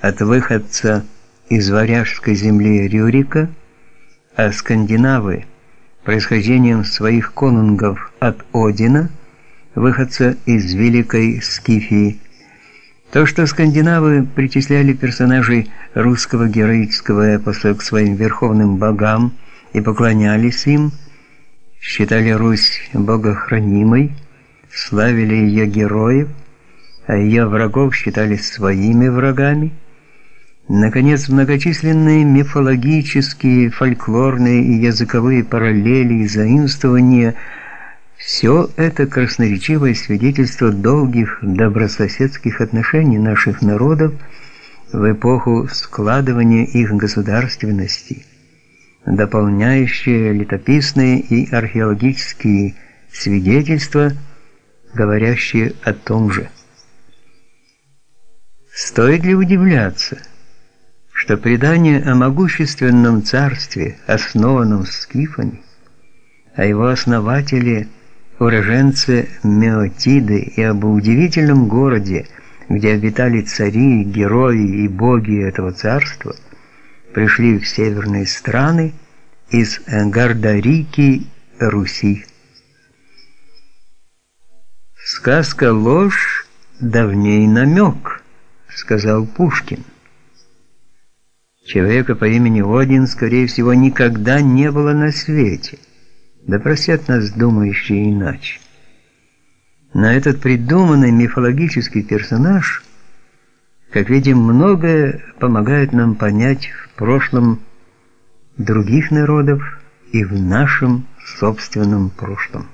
от выходца из варяжской земли Рюрика, а скандинавы происхождением своих конунгов от Одина, выходца из Великой Скифии. То, что скандинавы причисляли персонажей русского героического эпоса к своим верховным богам и поклонялись им, считали Русь богохранимой, славили ее героев, а ее врагов считали своими врагами. Наконец, многочисленные мифологические, фольклорные и языковые параллели и заимствования – все это красноречивое свидетельство долгих добрососедских отношений наших народов в эпоху складывания их государственности, дополняющие летописные и археологические свидетельства, говорящие о том же. Стоит ли удивляться, что предание о могущественном царстве, основанном скифами, о его основателе, уроженце Меотиды и об удивительном городе, где обитали цари, герои и боги этого царства, пришли в северные страны из Гардарики, Руси. Сказка ложь, давней намек сказал Пушкин. Человека по имени Один, скорее всего, никогда не было на свете. Да просят нас думающие иначе. На этот придуманный мифологический персонаж, как видим, многое помогает нам понять в прошлом других народов и в нашем собственном прошлом.